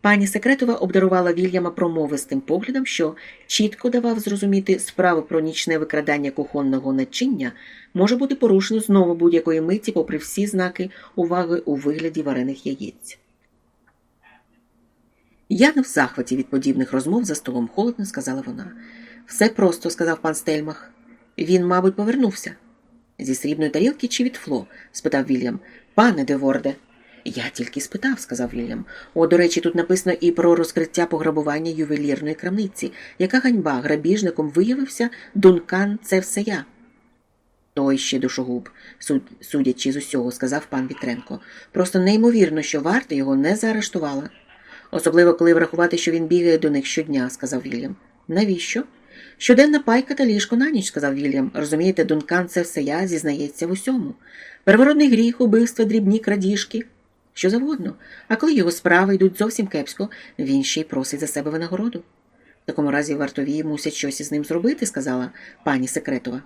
Пані Секретова обдарувала Вільяма промовистим поглядом, що чітко давав зрозуміти справу про нічне викрадання кухонного начиння може бути порушено знову будь-якої миті, попри всі знаки уваги у вигляді варених яєць. Я не в захваті від подібних розмов за столом холодно, сказала вона. Все просто, сказав пан Стельмах. Він, мабуть, повернувся. Зі срібної тарілки чи від Фло? спитав Вільям. Пане Деворде. Я тільки спитав, сказав Вільям. О, до речі, тут написано і про розкриття пограбування ювелірної крамниці. Яка ганьба грабіжником виявився Дункан, це все я. Той ще душогуб, судячи з усього, сказав пан Вітренко. Просто неймовірно, що варта його не заарештувала. Особливо, коли врахувати, що він бігає до них щодня, сказав Вільям. Навіщо? Щоденна пайка та ліжко на ніч, сказав Вільям. Розумієте, Дункан це все я зізнається в усьому. Первородний гріх, убивства, дрібні крадіжки що завгодно, а коли його справи йдуть зовсім кепсько, він ще й просить за себе винагороду. В такому разі вартові мусять щось із ним зробити, сказала пані Секретова.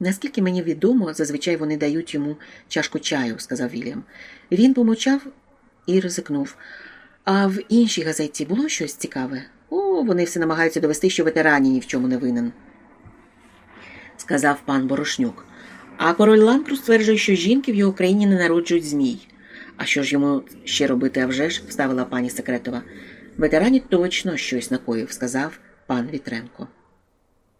Наскільки мені відомо, зазвичай вони дають йому чашку чаю, сказав Вільям. Він помовчав і ризикнув. А в іншій газеті було щось цікаве? О, вони все намагаються довести, що ветерані ні в чому не винен, сказав пан Борошнюк. А король Ланкру стверджує, що жінки в його країні не народжують змій. А що ж йому ще робити, а вже ж, вставила пані Секретова. Ветерані точно щось накоїв, сказав пан Вітренко.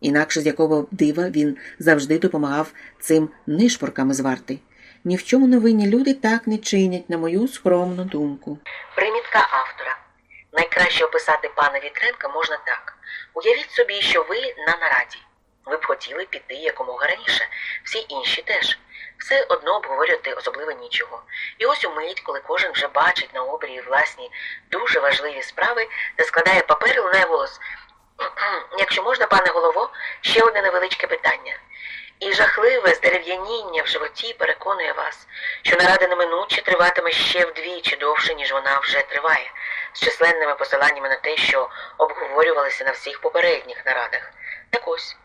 Інакше з якого дива він завжди допомагав цим нишпоркам з варти. Ні в чому не винні люди так не чинять, на мою скромну думку. Примітка автора. Найкраще описати пана Вітренка можна так. Уявіть собі, що ви на нараді. Ви б хотіли піти якомога раніше, всі інші теж. Все одно обговорювати особливо нічого. І ось умить, коли кожен вже бачить на обрії власні дуже важливі справи, де складає папери лунає голос. Якщо можна, пане голово, ще одне невеличке питання. І жахливе здерев'яніння в животі переконує вас, що нарада неминуче триватиме ще вдвічі довше, ніж вона вже триває, з численними посиланнями на те, що обговорювалися на всіх попередніх нарадах. Так ось.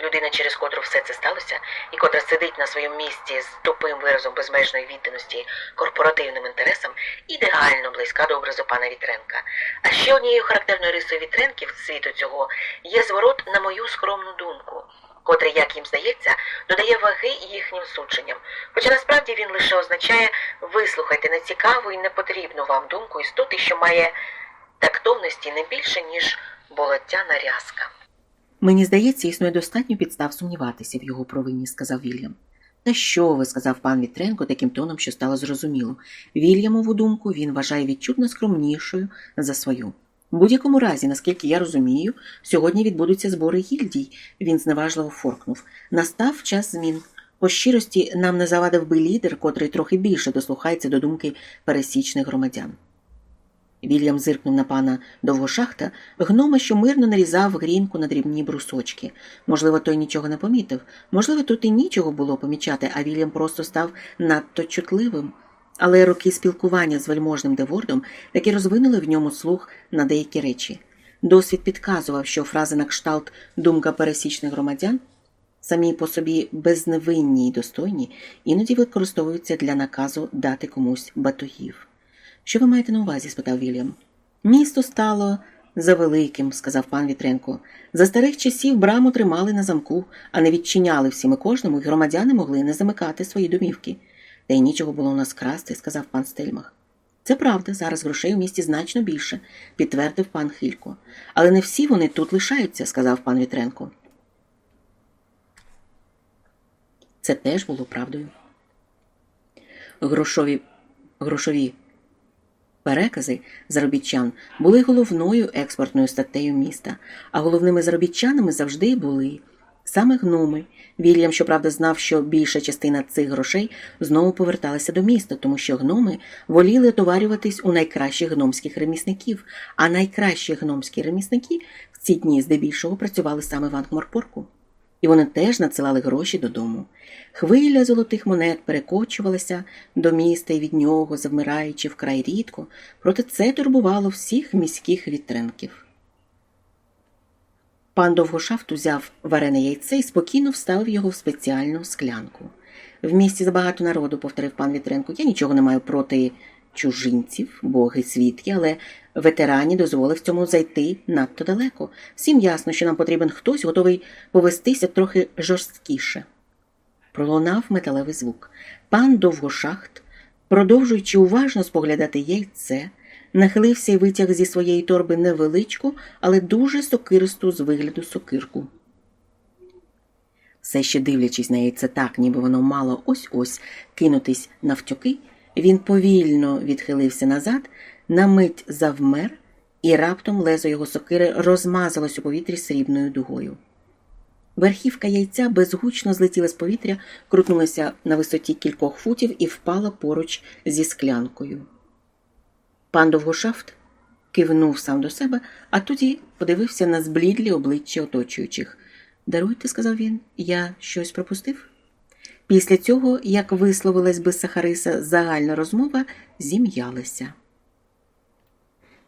Людина, через котру все це сталося, і котра сидить на своєму місці з тупим виразом безмежної відданості корпоративним інтересам, ідеально близька до образу пана Вітренка. А ще однією характерною рисою Вітренків світу цього є зворот, на мою скромну думку. Котрий, як їм здається, додає ваги їхнім судженням. Хоча насправді він лише означає вислухайте нецікаву і непотрібну вам думку істоти, що має тактовності не більше, ніж болоттяна рязка. Мені здається, існує достатньо підстав сумніватися в його провині, сказав Вільям. Та що ви, сказав пан Вітренко таким тоном, що стало зрозуміло. Вільямову думку він вважає відчутно скромнішою за свою. У будь-якому разі, наскільки я розумію, сьогодні відбудуться збори гільдій, він зневажливо форкнув. Настав час змін. По щирості нам не завадив би лідер, котрий трохи більше дослухається до думки пересічних громадян. Вільям зиркнув на пана довгошахта, гнома, що мирно нарізав грінку на дрібні брусочки. Можливо, той нічого не помітив, можливо, тут і нічого було помічати, а Вільям просто став надто чутливим. Але роки спілкування з вельможним Девордом таки розвинули в ньому слух на деякі речі. Досвід підказував, що фрази на кшталт думка пересічних громадян самі по собі безневинні й достойні, іноді використовуються для наказу дати комусь батогів. Що ви маєте на увазі? спитав Вільям. Місто стало завеликим, сказав пан Вітренко. За старих часів браму тримали на замку, а не відчиняли всім і кожному, і громадяни могли не замикати свої домівки. Та й нічого було у нас красти, сказав пан Стельмах. Це правда, зараз грошей у місті значно більше, підтвердив пан Хілько. Але не всі вони тут лишаються, сказав пан Вітренко. Це теж було правдою. Грошові грошові перекази заробітчан були головною експортною статтею міста, а головними заробітчанами завжди були саме гноми. Вільям, щоправда, знав, що більша частина цих грошей знову поверталася до міста, тому що гноми воліли товарюватись у найкращих гномських ремісників, а найкращі гномські ремісники в ці дні здебільшого працювали саме в Ангморпорку і вони теж надсилали гроші додому. Хвиля золотих монет перекочувалася до міста і від нього, завмираючи вкрай рідко, проте це турбувало всіх міських вітренків. Пан Довгошафт узяв варене яйце і спокійно вставив його в спеціальну склянку. В місті забагато народу, повторив пан Вітренко, я нічого не маю проти чужинців, боги свідки, але ветерані дозволив цьому зайти надто далеко. Всім ясно, що нам потрібен хтось, готовий повестися трохи жорсткіше. Пролунав металевий звук. Пан Довгошахт, продовжуючи уважно споглядати яйце, нахилився і витяг зі своєї торби невеличку, але дуже сокиристу з вигляду сокирку. Все ще дивлячись на яйце так, ніби воно мало ось ось кинутись навтюки, він повільно відхилився назад, на мить завмер, і раптом лезо його сокири розмазалось у повітрі срібною дугою. Верхівка яйця безгучно злетіла з повітря, крутнулася на висоті кількох футів і впала поруч зі склянкою. Пан Довгошафт кивнув сам до себе, а тоді подивився на зблідлі обличчя оточуючих. Даруйте, сказав він, я щось пропустив? Після цього, як висловилась би Сахариса, загальна розмова зім'ялася.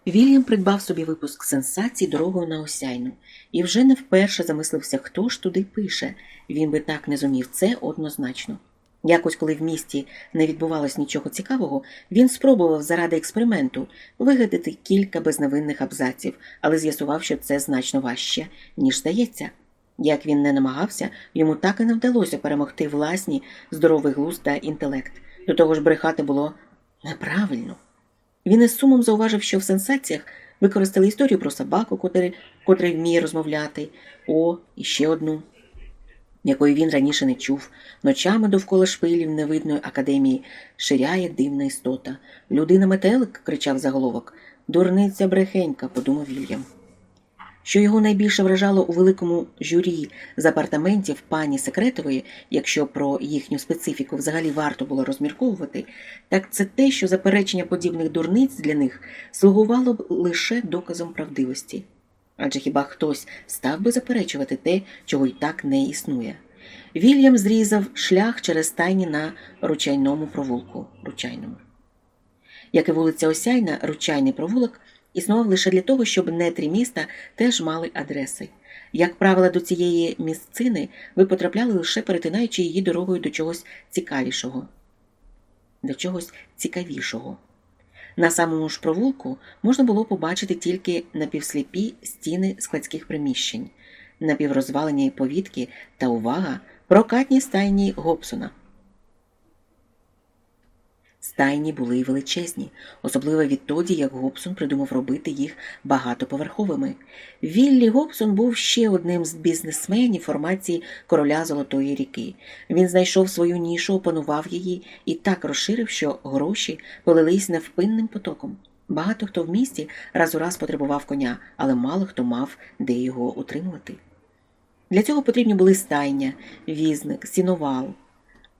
Вільям придбав собі випуск сенсацій дорогою на осяйну і вже не вперше замислився, хто ж туди пише. Він би так не зумів це однозначно. Якось, коли в місті не відбувалось нічого цікавого, він спробував заради експерименту вигадати кілька безневинних абзаців, але з'ясував, що це значно важче, ніж здається. Як він не намагався, йому так і не вдалося перемогти власні здоровий глузд та інтелект. До того ж, брехати було неправильно. Він із сумом зауважив, що в сенсаціях використали історію про собаку, котрий, котрий вміє розмовляти, о, і ще одну, якої він раніше не чув. Ночами довкола шпилів невидної академії ширяє дивна істота. Людина метелик, кричав заголовок. Дурниця брехенька, подумав Вільям. Що його найбільше вражало у великому журі з апартаментів пані Секретової, якщо про їхню специфіку взагалі варто було розмірковувати, так це те, що заперечення подібних дурниць для них слугувало б лише доказом правдивості. Адже хіба хтось став би заперечувати те, чого й так не існує? Вільям зрізав шлях через тайні на ручайному провулку. Ручайному. Як і вулиця Осяйна, ручайний провулок існував лише для того, щоб нетрі міста теж мали адреси. Як правило, до цієї місцини ви потрапляли лише перетинаючи її дорогою до чогось цікавішого, до чогось цікавішого. На самому ж провулку можна було побачити тільки напівсліпі стіни складських приміщень. напіврозвалені повітки та увага прокатні стайні Гобсона. Стайні були величезні, особливо відтоді, як Гобсон придумав робити їх багатоповерховими. Віллі Гобсон був ще одним з бізнесменів формації короля Золотої ріки. Він знайшов свою нішу, опанував її і так розширив, що гроші полились невпинним потоком. Багато хто в місті раз у раз потребував коня, але мало хто мав де його утримувати. Для цього потрібні були стайня, візник, сіновал.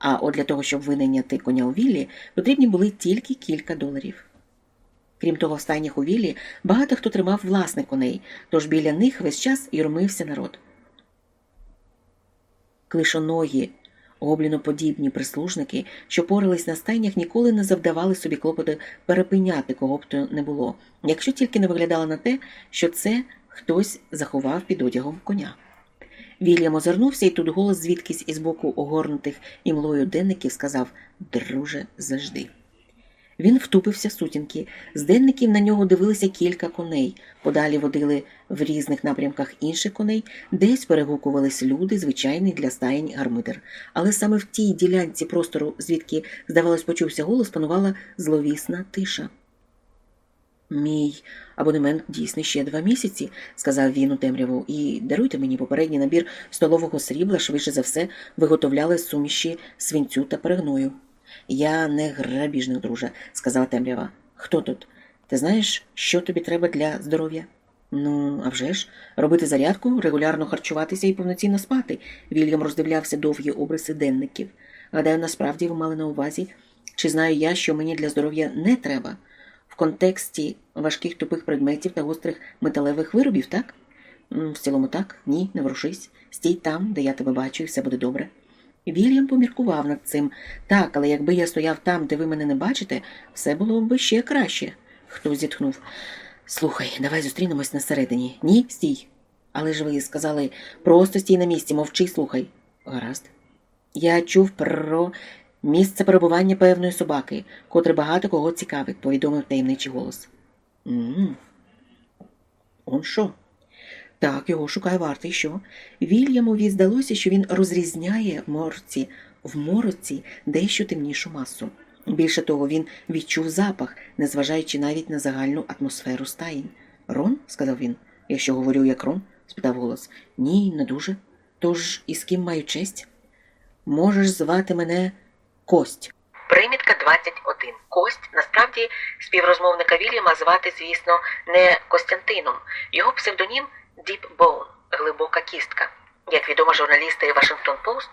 А от для того, щоб винайняти коня у віллі, потрібні були тільки кілька доларів. Крім того, в стайнях у віллі багато хто тримав власних коней, тож біля них весь час юрмився народ. Клишоногі, гобліноподібні прислужники, що порались на стайнях, ніколи не завдавали собі клопоти перепиняти кого б то не було, якщо тільки не виглядало на те, що це хтось заховав під одягом коня. Вільям озирнувся, і тут голос звідкись із боку огорнутих імлою денників сказав Друже, завжди. Він втупився в сутінки. З денників на нього дивилися кілька коней. Подалі водили в різних напрямках інших коней, десь перегукувались люди, звичайний для стаєнь гармидер. Але саме в тій ділянці простору, звідки, здавалось, почувся голос, панувала зловісна тиша. Мій абонемент дійсний ще два місяці, сказав він у темряву, і даруйте мені попередній набір столового срібла, швидше за все, виготовляли суміші свинцю та перегною. Я не грабіжник, друже, сказала темрява. Хто тут? Ти знаєш, що тобі треба для здоров'я? Ну, а вже ж, робити зарядку, регулярно харчуватися і повноцінно спати. Вільям роздивлявся довгі обриси денників. Гадаю, насправді ви мали на увазі, чи знаю я, що мені для здоров'я не треба в контексті важких тупих предметів та гострих металевих виробів, так? В цілому так, ні, не ворушись. Стій там, де я тебе бачу, і все буде добре. Вільям поміркував над цим. Так, але якби я стояв там, де ви мене не бачите, все було б ще краще. Хтось зітхнув. Слухай, давай зустрінемось на середині. Ні, стій. Але ж ви сказали просто стій на місці, мовчи, слухай. Гаразд. Я чув про Місце перебування певної собаки, котре багато кого цікавить, повідомив таємничий голос. «М-м-м. Он що? Так, його шукає вартий що? Вільямові здалося, що він розрізняє морці в мороці дещо темнішу масу. Більше того, він відчув запах, незважаючи навіть на загальну атмосферу стаїнь. Рон? сказав він. Я що говорю, як Рон? спитав голос. Ні, не дуже. Тож із ким маю честь? Можеш звати мене. Кость. Примітка 21. Кость насправді співрозмовника Вільяма звати, звісно, не Костянтином. Його псевдонім Deep Bone глибока кістка. Як відомо, журналісти Вашингтон Пост,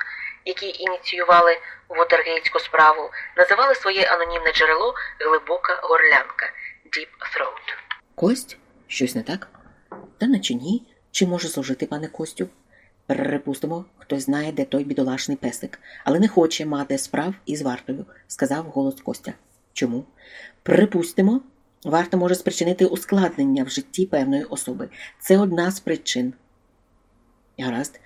які ініціювали Вотергейтську справу, називали своє анонімне джерело глибока горлянка Deep Throat. Кость? Щось не так? Та наче ні. Чи може служити, пане Костю? Припустимо, хтось знає, де той бідолашний песик, але не хоче мати справ із вартою, сказав голос Костя. Чому? Припустимо, варта може спричинити ускладнення в житті певної особи. Це одна з причин. Гаразд.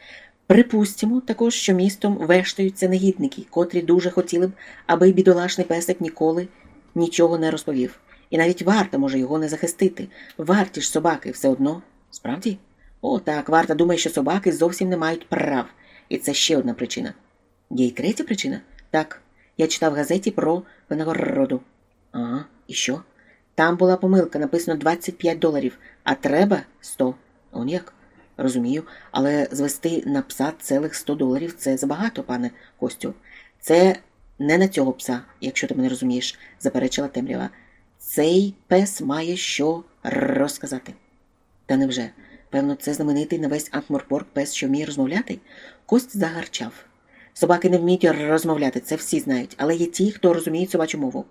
Припустимо також, що містом вештаються негідники, котрі дуже хотіли б, аби бідолашний песик ніколи нічого не розповів. І навіть варта може його не захистити. Варті ж собаки все одно. Справді? О, так, варта думає, що собаки зовсім не мають прав. І це ще одна причина. Є й третя причина? Так. Я читав в газеті про винагороду. Ага, і що? Там була помилка, написано 25 доларів, а треба 100. Он як? Розумію, але звести на пса цілих 100 доларів це забагато, пане Костю. Це не на цього пса, якщо ти мене розумієш, заперечила темрява. Цей пес має що розказати. Та невже? Певно, це знаменитий на весь Антморпорк пес, що вміє розмовляти? Кость загарчав. Собаки не вміють розмовляти, це всі знають, але є ті, хто розуміє собачу мову.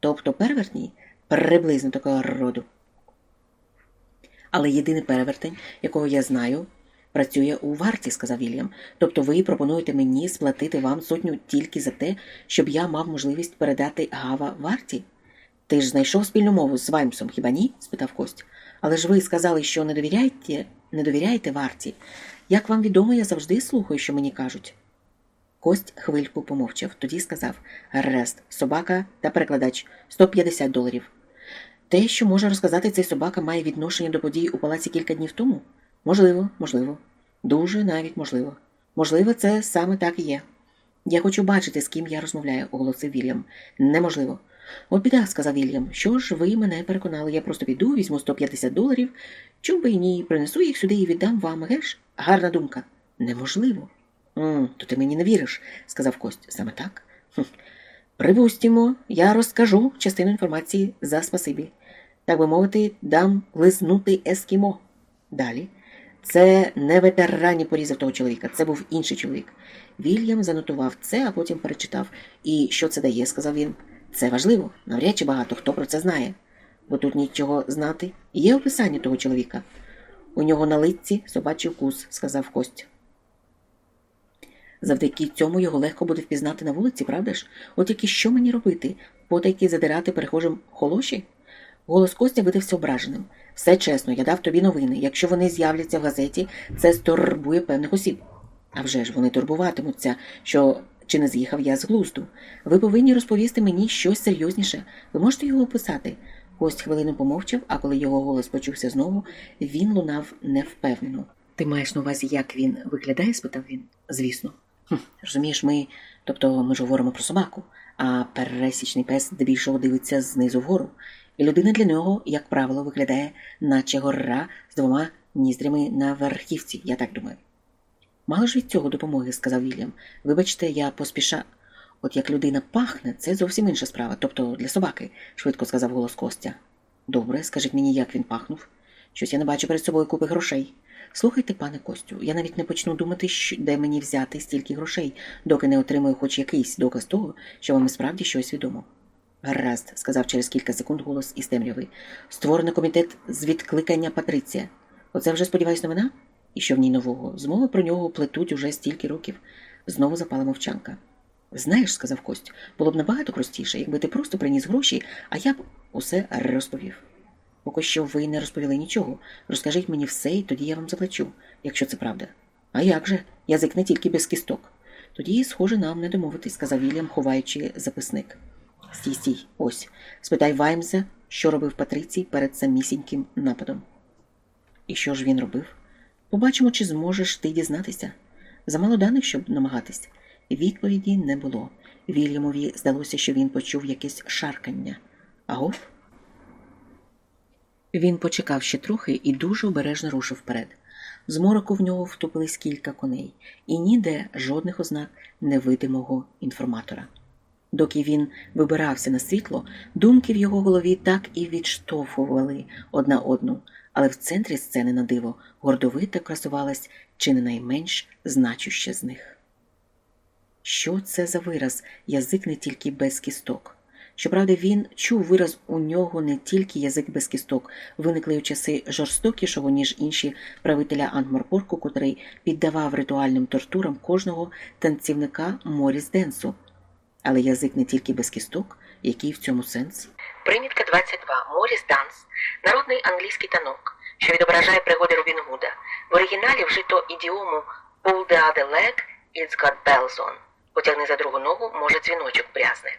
Тобто перевертні приблизно такого роду. Але єдиний перевертень, якого я знаю, працює у варті, сказав Вільям. Тобто ви пропонуєте мені сплатити вам сотню тільки за те, щоб я мав можливість передати гава варті? Ти ж знайшов спільну мову з Ваймсом, хіба ні? спитав Кость. Але ж ви сказали, що не довіряєте, не довіряєте варті. Як вам відомо, я завжди слухаю, що мені кажуть. Кость хвильку помовчав, тоді сказав Рест, собака та перекладач 150 доларів. Те, що може розказати цей собака, має відношення до подій у палаці кілька днів тому? Можливо, можливо. Дуже навіть можливо. Можливо, це саме так і є. Я хочу бачити, з ким я розмовляю, оголосив Вільям. Неможливо. От біда, сказав Вільям. Що ж ви мене переконали? Я просто піду, візьму 150 доларів, чому би і ні, принесу їх сюди і віддам вам, геш? Гарна думка. Неможливо. «М, То ти мені не віриш, сказав Кость. Саме так? Хм. Припустімо, я розкажу частину інформації за спасибі. Так би мовити, дам лизнути ескімо. Далі. Це не ветерані порізав того чоловіка, це був інший чоловік. Вільям занотував це, а потім перечитав. І що це дає, сказав він. Це важливо, навряд чи багато хто про це знає, бо тут нічого знати. Є описання того чоловіка. У нього на лиці собачий вкус, сказав Кость. Завдяки цьому його легко буде впізнати на вулиці, правда ж? От тільки що мені робити? Потайки задирати перехожим холоші? Голос Костя видався ображеним. Все чесно, я дав тобі новини. Якщо вони з'являться в газеті, це стурбує певних осіб. А вже ж вони турбуватимуться, що чи не з'їхав я з глузду. Ви повинні розповісти мені щось серйозніше. Ви можете його описати? Кость хвилину помовчав, а коли його голос почувся знову, він лунав невпевнено. Ти маєш на увазі, як він виглядає? спитав він. Звісно. Хм, Розумієш, ми, тобто ми ж говоримо про собаку, а пересічний пес здебільшого дивиться знизу вгору. І людина для нього, як правило, виглядає, наче гора з двома ніздрями на верхівці, я так думаю. Мало ж від цього допомоги, сказав Вільям. Вибачте, я поспіша. От як людина пахне, це зовсім інша справа, тобто для собаки, швидко сказав голос Костя. Добре, скажіть мені, як він пахнув. Щось я не бачу перед собою купи грошей. Слухайте, пане Костю, я навіть не почну думати, де мені взяти стільки грошей, доки не отримую хоч якийсь доказ того, що вам і справді щось відомо. Гаразд, сказав через кілька секунд голос із темряви. Створений комітет з відкликання Патриція. Оце вже, сподіваюсь, новина? І що в ній нового? Змови про нього плетуть уже стільки років. Знову запала мовчанка. Знаєш, сказав Кость, було б набагато простіше, якби ти просто приніс гроші, а я б усе розповів. Поки що ви не розповіли нічого. Розкажіть мені все, і тоді я вам заплачу, якщо це правда. А як же? Язик не тільки без кісток. Тоді, схоже, нам не домовитись, сказав Вільям, ховаючи записник. Стій, стій, ось. Спитай Ваймса, що робив Патрицій перед самісіньким нападом. І що ж він робив? Побачимо, чи зможеш ти дізнатися. Замало даних, щоб намагатись. Відповіді не було. Вільямові здалося, що він почув якесь шаркання. Агов? Він почекав ще трохи і дуже обережно рушив вперед. З мороку в нього втупились кілька коней, і ніде жодних ознак невидимого інформатора. Доки він вибирався на світло, думки в його голові так і відштовхували одна одну, але в центрі сцени на диво гордовито красувалась чи не найменш значуща з них. Що це за вираз язик не тільки без кісток? Щоправда, він чув вираз у нього не тільки язик без кісток, виникли у часи жорстокішого, ніж інші правителя Ангморпорку, котрий піддавав ритуальним тортурам кожного танцівника Моріс Денсу. Але язик не тільки без кісток, який в цьому сенс? Примітка 22. Моріс Данс. Народний англійський танок, що відображає пригоди Робін Гуда. В оригіналі вжито ідіому Pull the other leg, it's got bells on. Потягни за другу ногу, може дзвіночок брязне.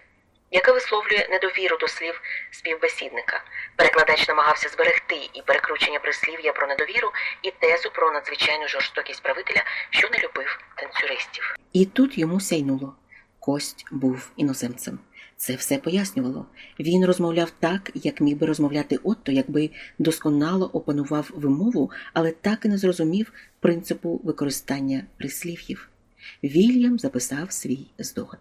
Яка висловлює недовіру до слів співбесідника. Перекладач намагався зберегти і перекручення прислів'я про недовіру, і тезу про надзвичайну жорстокість правителя, що не любив танцюристів. І тут йому сяйнуло. Кость був іноземцем. Це все пояснювало. Він розмовляв так, як міг би розмовляти Отто, якби досконало опанував вимову, але так і не зрозумів принципу використання прислів'їв. Вільям записав свій здогад.